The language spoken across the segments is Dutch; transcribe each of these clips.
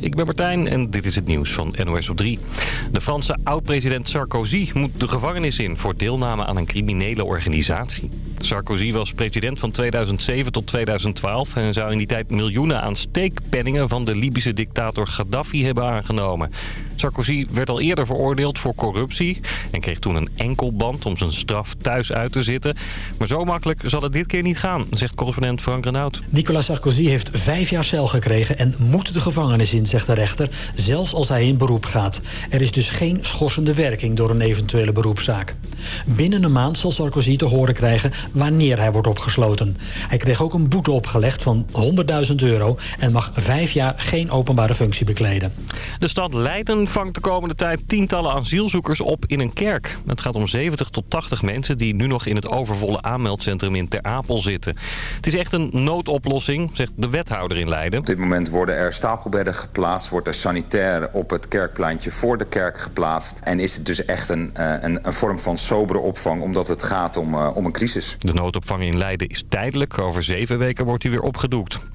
ik ben Martijn en dit is het nieuws van NOS op 3. De Franse oud-president Sarkozy moet de gevangenis in... voor deelname aan een criminele organisatie. Sarkozy was president van 2007 tot 2012... en zou in die tijd miljoenen aan steekpenningen... van de Libische dictator Gaddafi hebben aangenomen. Sarkozy werd al eerder veroordeeld voor corruptie... en kreeg toen een enkelband om zijn straf thuis uit te zitten. Maar zo makkelijk zal het dit keer niet gaan, zegt correspondent Frank Renaud. Nicolas Sarkozy heeft vijf jaar cel gekregen en moet de gevangenis in, zegt de rechter... zelfs als hij in beroep gaat. Er is dus geen schorsende werking door een eventuele beroepszaak. Binnen een maand zal Sarkozy te horen krijgen wanneer hij wordt opgesloten. Hij kreeg ook een boete opgelegd van 100.000 euro... en mag vijf jaar geen openbare functie bekleden. De stad Leiden vangt de komende tijd tientallen asielzoekers op in een kerk. Het gaat om 70 tot 80 mensen die nu nog in het overvolle aanmeldcentrum in Ter Apel zitten. Het is echt een noodoplossing, zegt de wethouder in Leiden. Op dit moment worden er stapelbedden geplaatst, wordt er sanitair op het kerkpleintje voor de kerk geplaatst. En is het dus echt een, eh, een, een vorm van sobere opvang, omdat het gaat om, uh, om een crisis. De noodopvang in Leiden is tijdelijk. Over zeven weken wordt hij weer opgedoekt.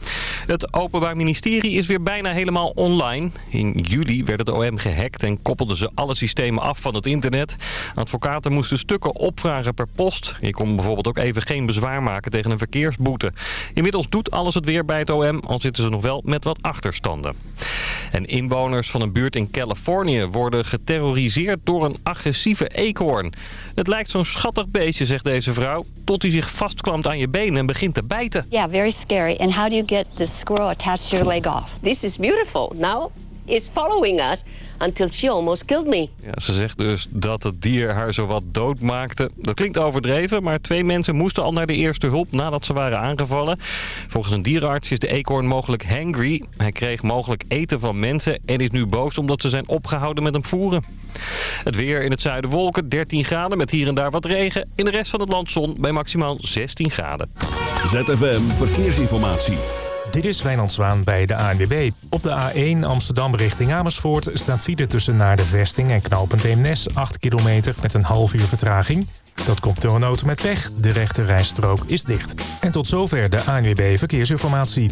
Het Openbaar Ministerie is weer bijna helemaal online. In juli werd het OM gehackt en koppelden ze alle systemen af van het internet. Advocaten moesten stukken opvragen per post. Je kon bijvoorbeeld ook even geen bezwaar maken tegen een verkeersboete. Inmiddels doet alles het weer bij het OM, al zitten ze nog wel met wat achterstanden. En inwoners van een buurt in Californië worden geterroriseerd door een agressieve eekhoorn. Het lijkt zo'n schattig beestje, zegt deze vrouw, tot hij zich vastklampt aan je benen en begint te bijten. Yeah, very scary. And how do you get the squirrel attached to your leg off? This is beautiful. Now is following us until she almost killed me. Ja, ze zegt dus dat het dier haar zowat dood maakte. Dat klinkt overdreven, maar twee mensen moesten al naar de eerste hulp nadat ze waren aangevallen. Volgens een dierenarts is de eekhoorn mogelijk hangry. Hij kreeg mogelijk eten van mensen en is nu boos omdat ze zijn opgehouden met hem voeren. Het weer in het zuiden wolken, 13 graden met hier en daar wat regen. In de rest van het land zon bij maximaal 16 graden. ZFM Verkeersinformatie. Dit is Wijnand Zwaan bij de ANWB. Op de A1 Amsterdam richting Amersfoort staat file tussen naar de vesting en knooppunt Eemnes 8 kilometer met een half uur vertraging. Dat komt door een auto met weg. De rechte rijstrook is dicht. En tot zover de ANWB Verkeersinformatie.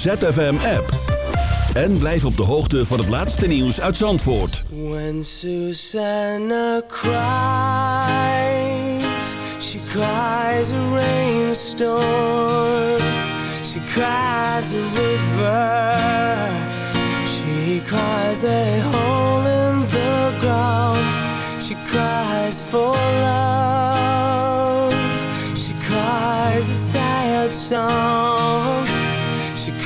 ZFM-app. En blijf op de hoogte van het laatste nieuws uit Zandvoort. When Susanna cries, she cries a rainstorm. She cries a river. She cries a hole in the ground. She cries for love. She cries a sad song.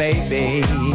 baby.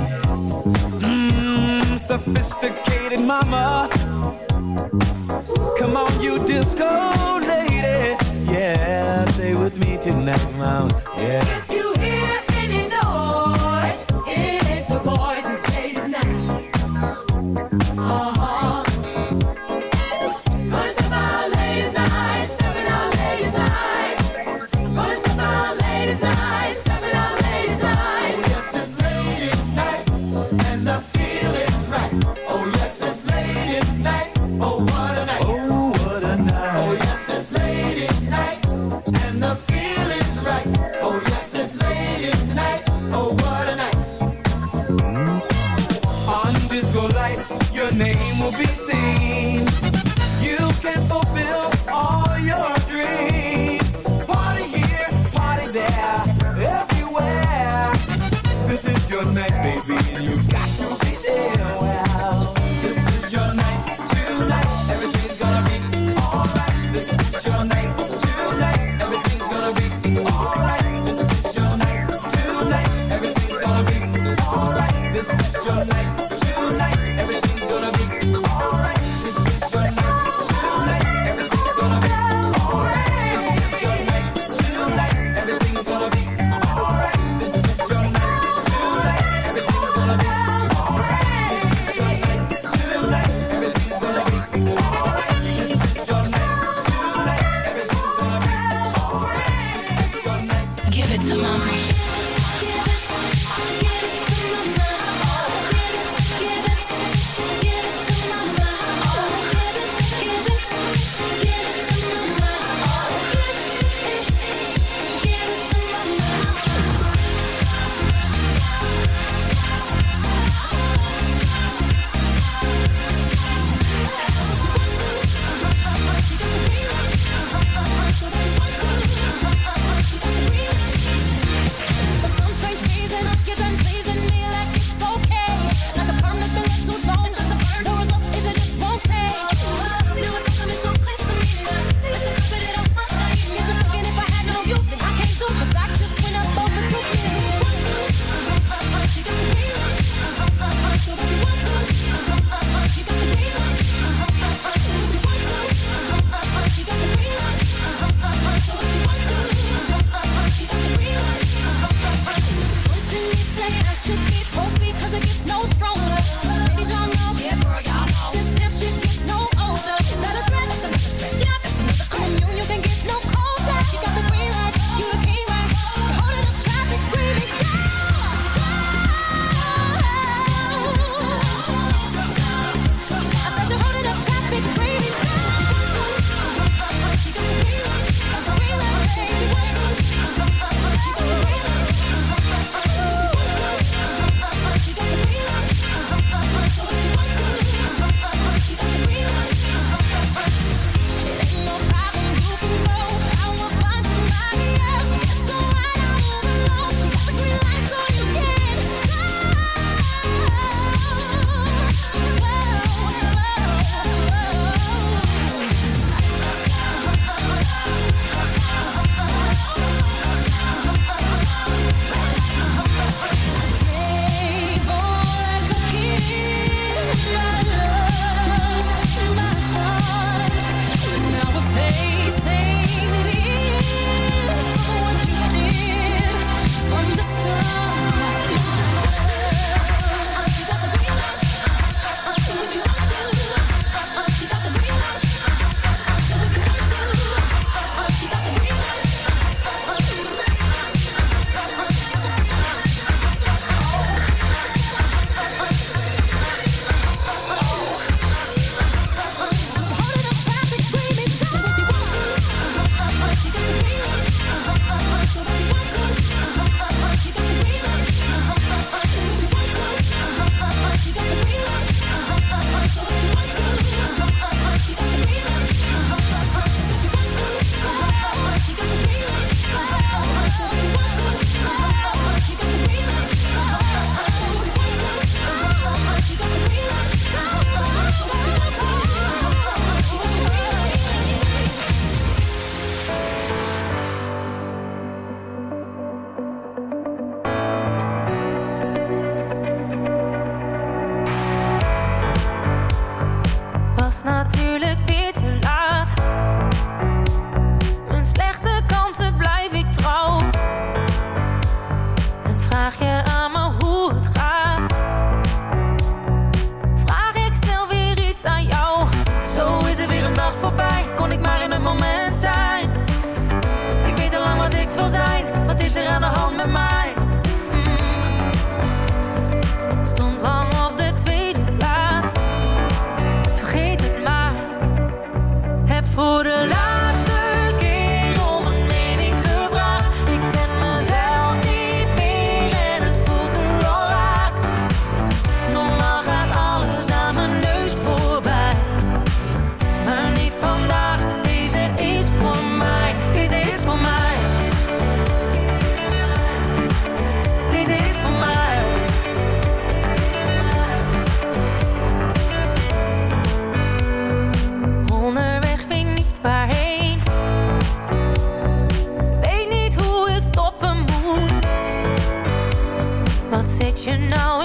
you know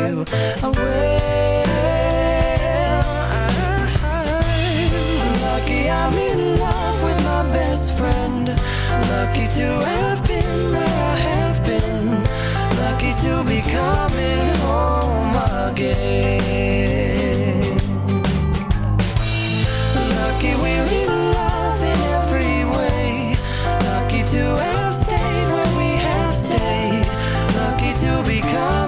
You. I'm lucky I'm in love with my best friend. Lucky to have been where I have been. Lucky to be coming home again. Lucky we're in love in every way. Lucky to have stayed where we have stayed. Lucky to be coming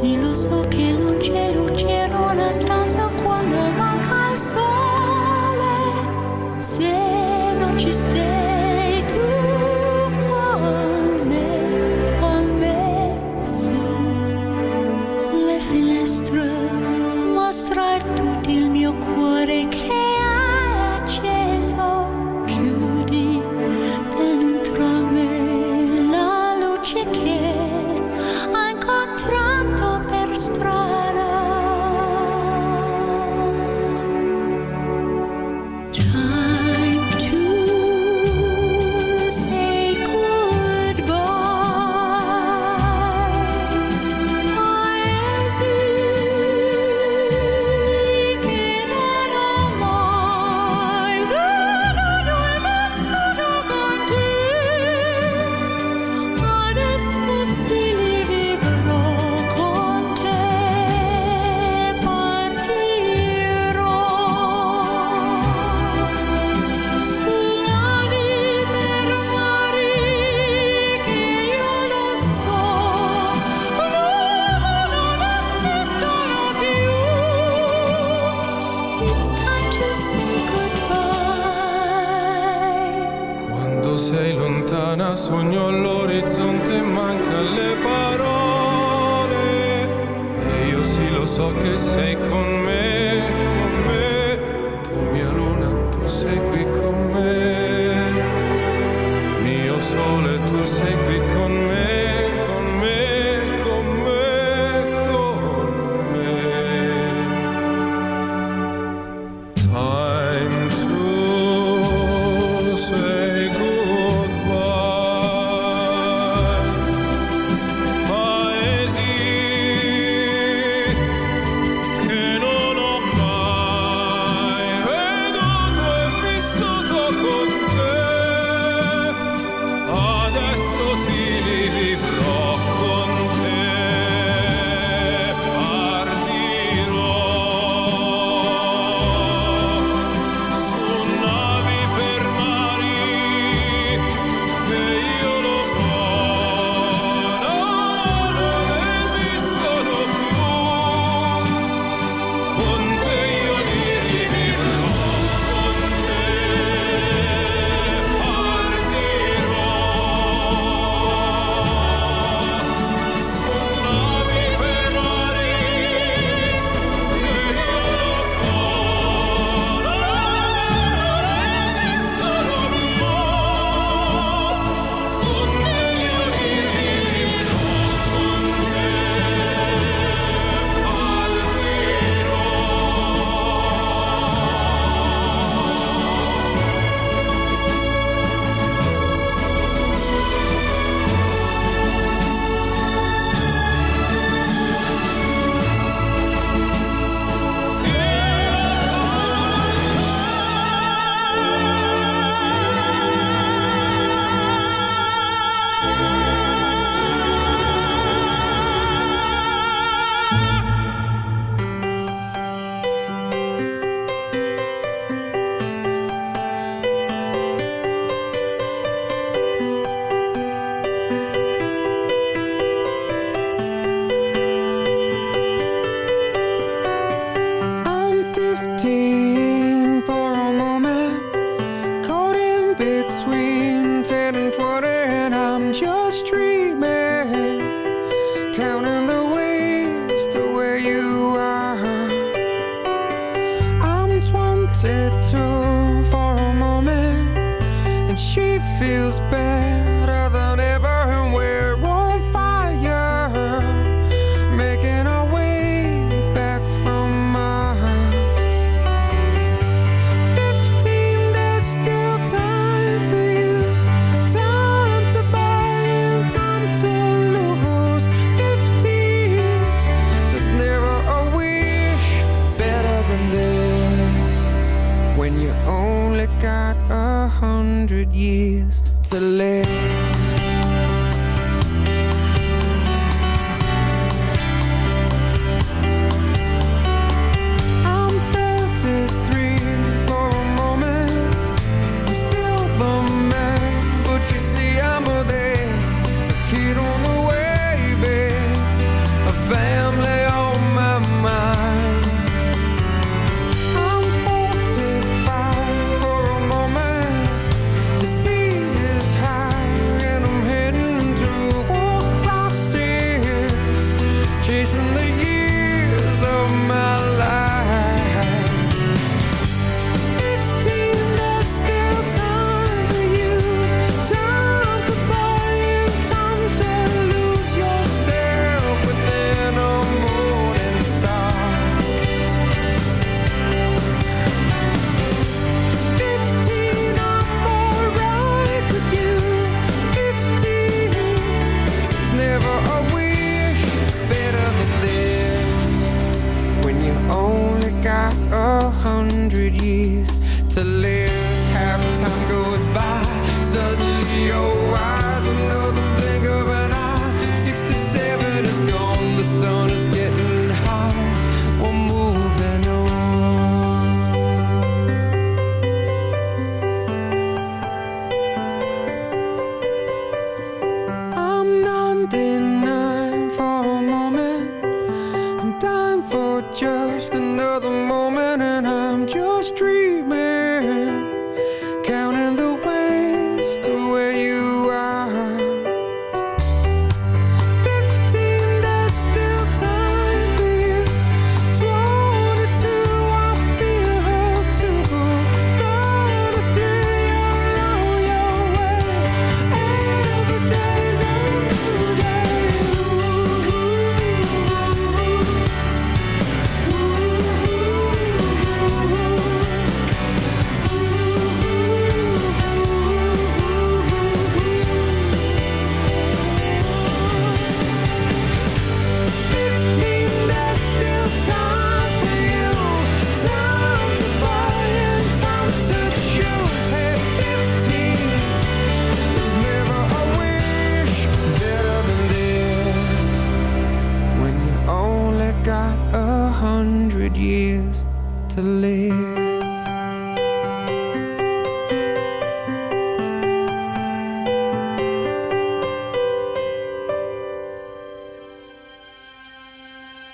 Si lo so che luce, luce non una stanza.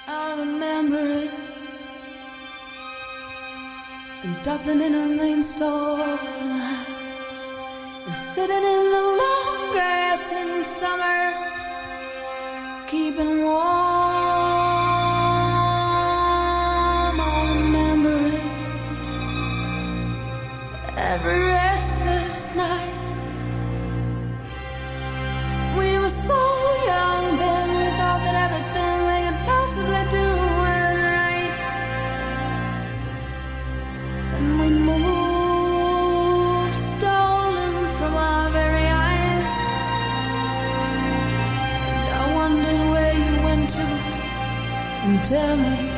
I remember it. In Dublin in a rainstorm. Sitting in the long grass in summer. Keeping warm. I remember it. Every tell me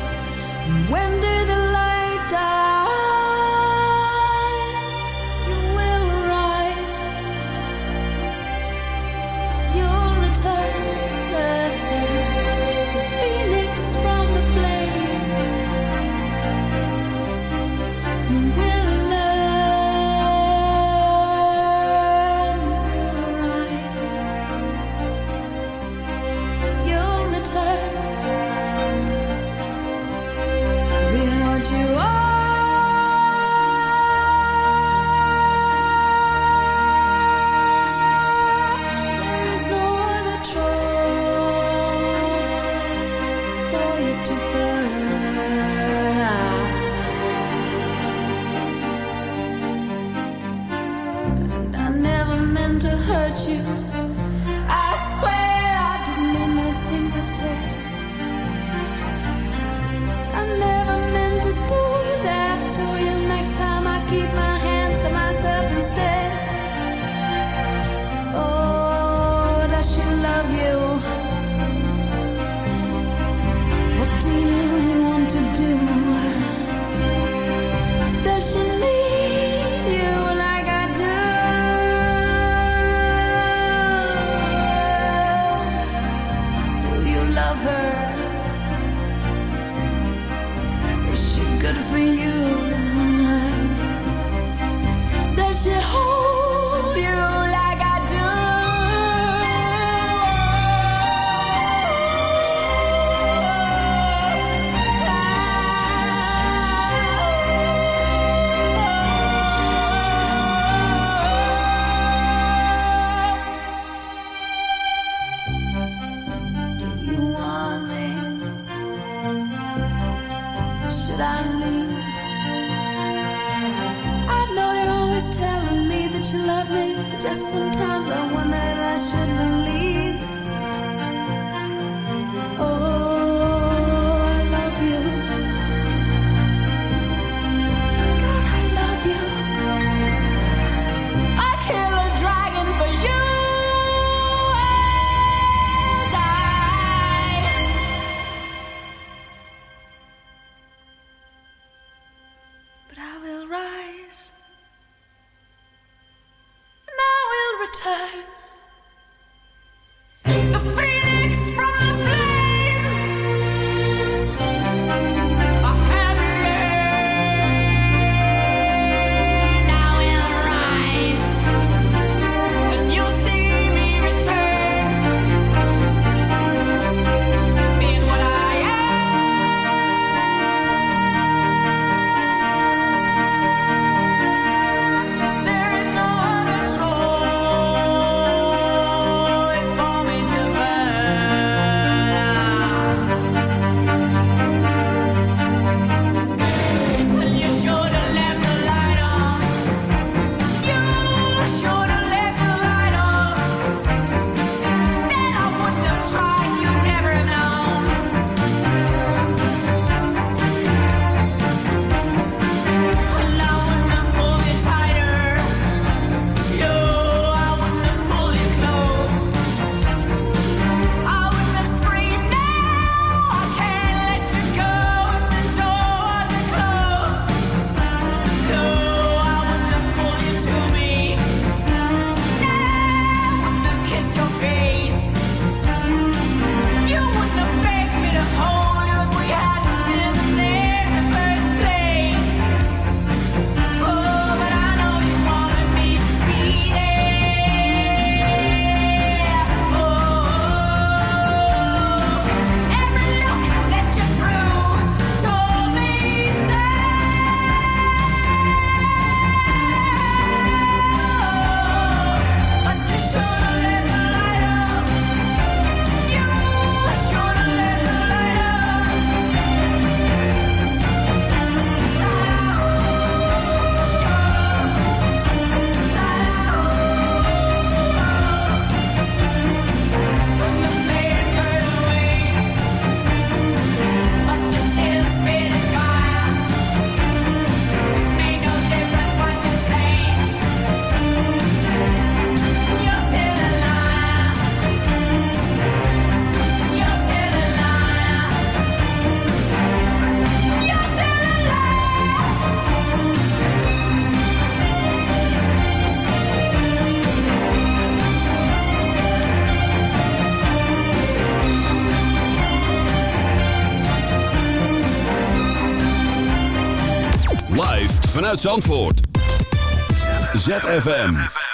vanuit Zandvoort. ZFM.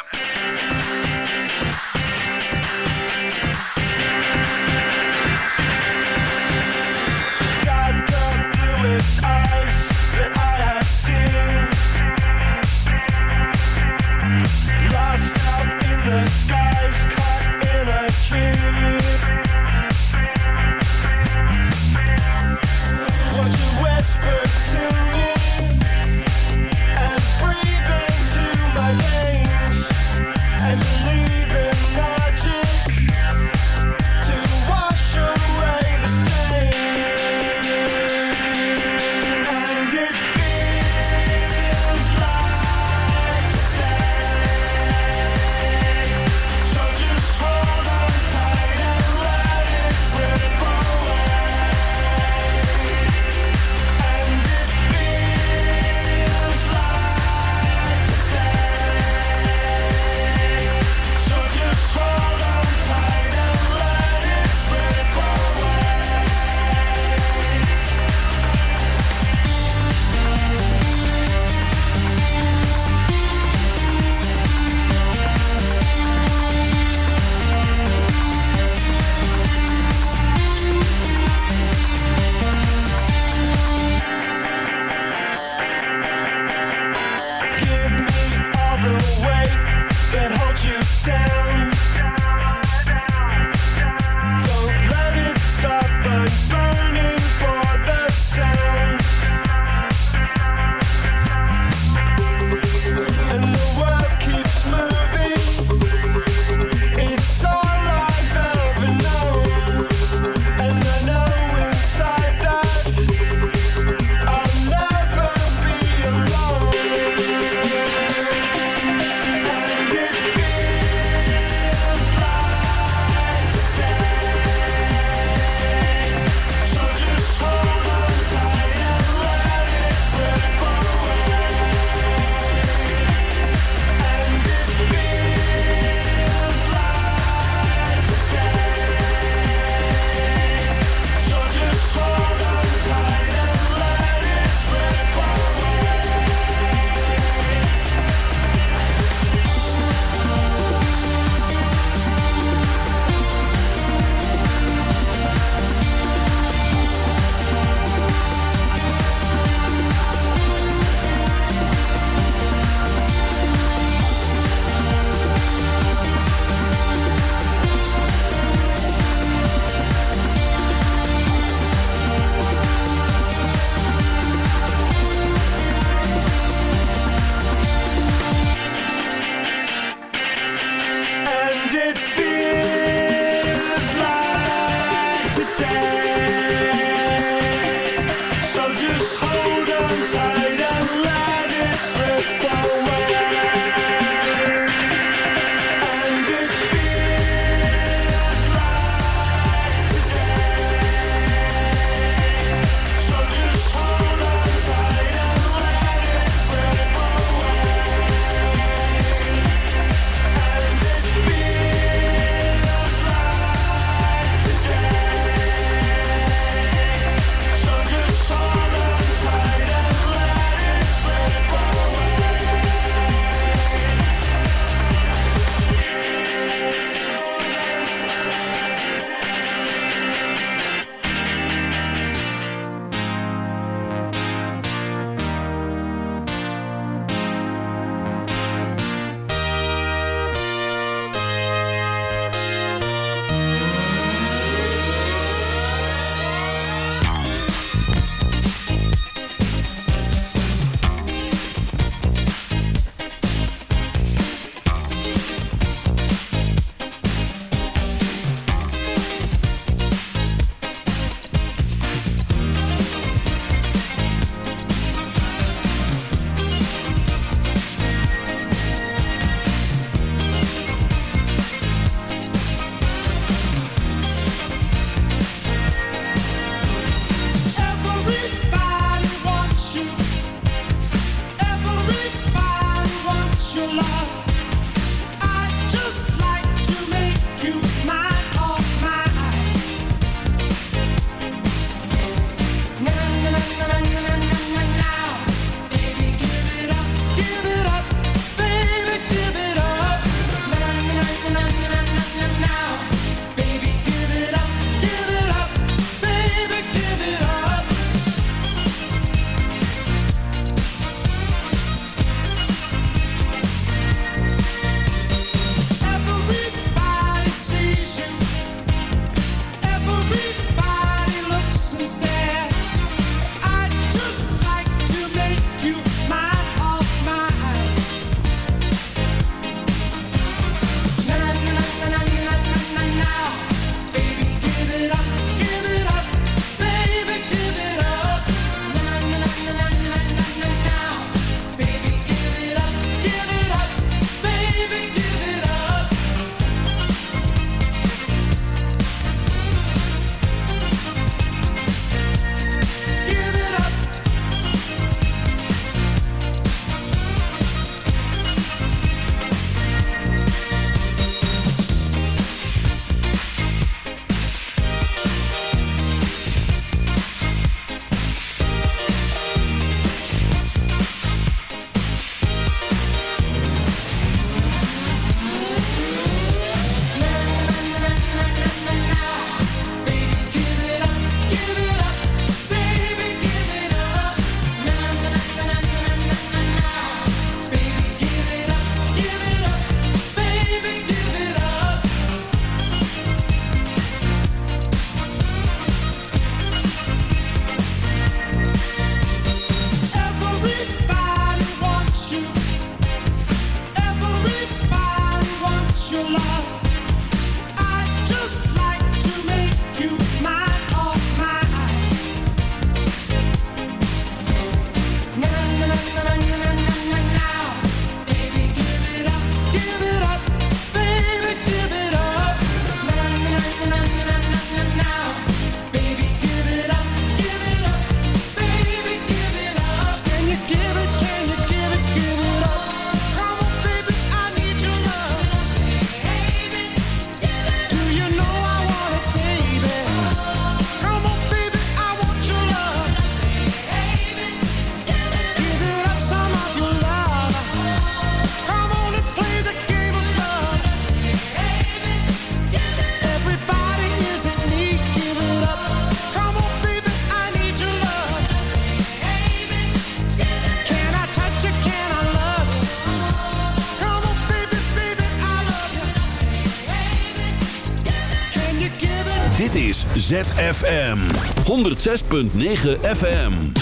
106.9 FM.